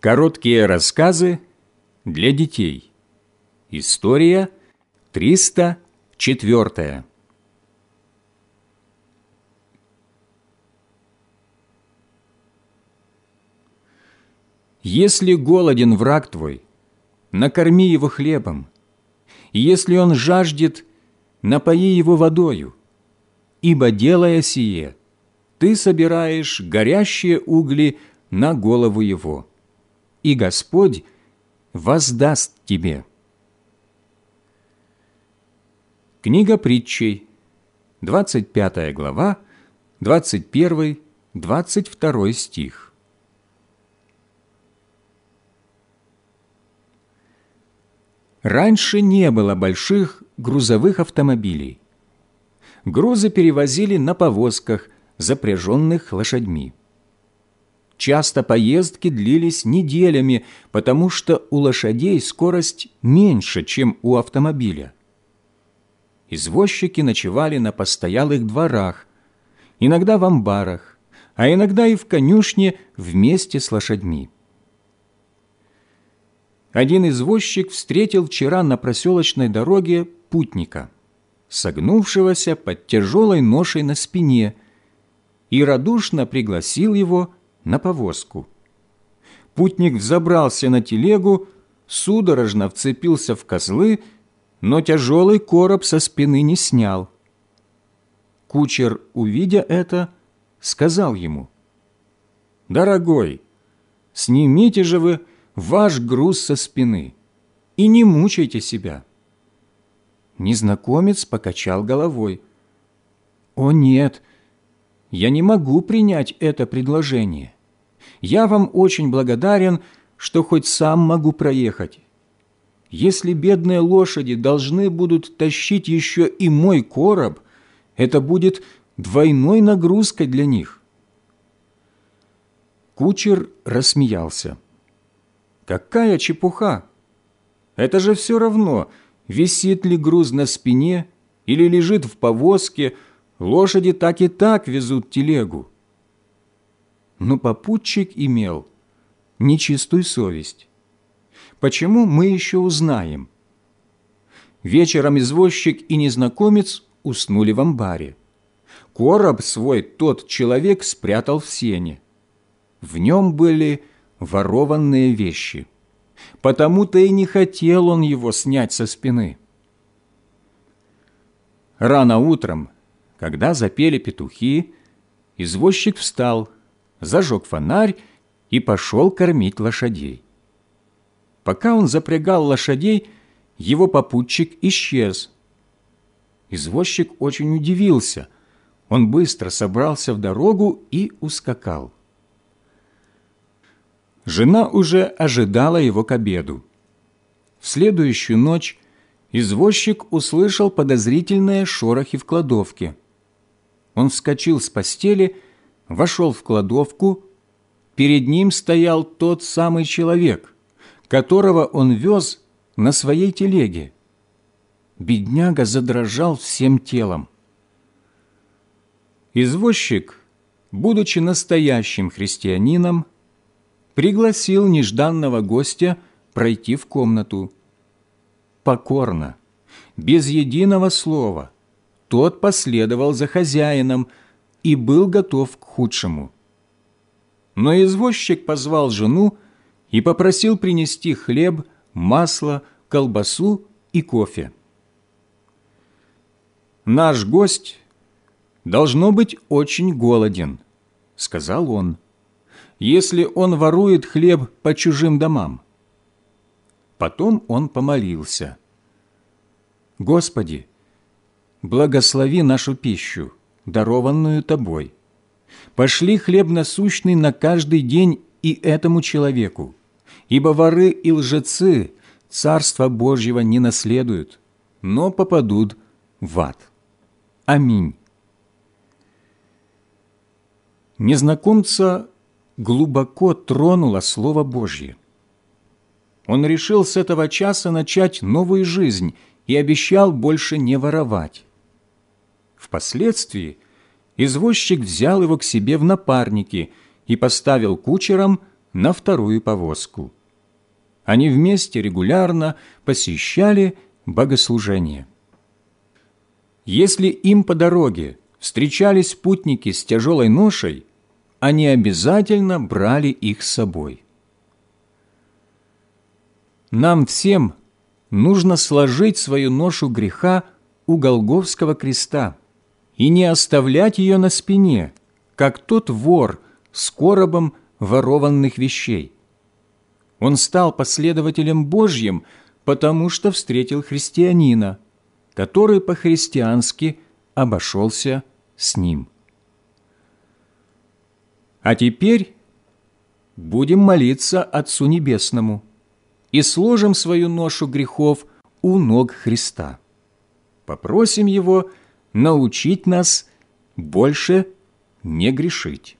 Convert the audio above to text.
Короткие рассказы для детей. История 304. Если голоден враг твой, накорми его хлебом, если он жаждет, напои его водою, ибо, делая сие, ты собираешь горящие угли на голову его и Господь воздаст тебе. Книга притчей, 25 глава, 21-22 стих. Раньше не было больших грузовых автомобилей. Грузы перевозили на повозках, запряженных лошадьми. Часто поездки длились неделями, потому что у лошадей скорость меньше, чем у автомобиля. Извозчики ночевали на постоялых дворах, иногда в амбарах, а иногда и в конюшне вместе с лошадьми. Один извозчик встретил вчера на проселочной дороге путника, согнувшегося под тяжелой ношей на спине, и радушно пригласил его на повозку. Путник взобрался на телегу, судорожно вцепился в козлы, но тяжелый короб со спины не снял. Кучер, увидя это, сказал ему, «Дорогой, снимите же вы ваш груз со спины и не мучайте себя». Незнакомец покачал головой. «О нет, я не могу принять это предложение. Я вам очень благодарен, что хоть сам могу проехать. Если бедные лошади должны будут тащить еще и мой короб, это будет двойной нагрузкой для них». Кучер рассмеялся. «Какая чепуха! Это же все равно, висит ли груз на спине или лежит в повозке, лошади так и так везут телегу но попутчик имел нечистую совесть. Почему мы еще узнаем? Вечером извозчик и незнакомец уснули в амбаре. Короб свой тот человек спрятал в сене. В нем были ворованные вещи. Потому-то и не хотел он его снять со спины. Рано утром, когда запели петухи, извозчик встал – зажег фонарь и пошел кормить лошадей. Пока он запрягал лошадей, его попутчик исчез. Извозчик очень удивился. Он быстро собрался в дорогу и ускакал. Жена уже ожидала его к обеду. В следующую ночь извозчик услышал подозрительные шорохи в кладовке. Он вскочил с постели вошел в кладовку, перед ним стоял тот самый человек, которого он вез на своей телеге. Бедняга задрожал всем телом. Извозчик, будучи настоящим христианином, пригласил нежданного гостя пройти в комнату. Покорно, без единого слова, тот последовал за хозяином, и был готов к худшему. Но извозчик позвал жену и попросил принести хлеб, масло, колбасу и кофе. «Наш гость должно быть очень голоден», — сказал он, «если он ворует хлеб по чужим домам». Потом он помолился. «Господи, благослови нашу пищу, дарованную Тобой. Пошли хлеб насущный на каждый день и этому человеку, ибо воры и лжецы Царства Божьего не наследуют, но попадут в ад. Аминь. Незнакомца глубоко тронуло Слово Божье. Он решил с этого часа начать новую жизнь и обещал больше не воровать. Впоследствии извозчик взял его к себе в напарники и поставил кучером на вторую повозку. Они вместе регулярно посещали богослужение. Если им по дороге встречались путники с тяжелой ношей, они обязательно брали их с собой. Нам всем нужно сложить свою ношу греха у Голговского креста и не оставлять ее на спине, как тот вор с коробом ворованных вещей. Он стал последователем Божьим, потому что встретил христианина, который по-христиански обошелся с ним. А теперь будем молиться Отцу Небесному и сложим свою ношу грехов у ног Христа. Попросим Его научить нас больше не грешить.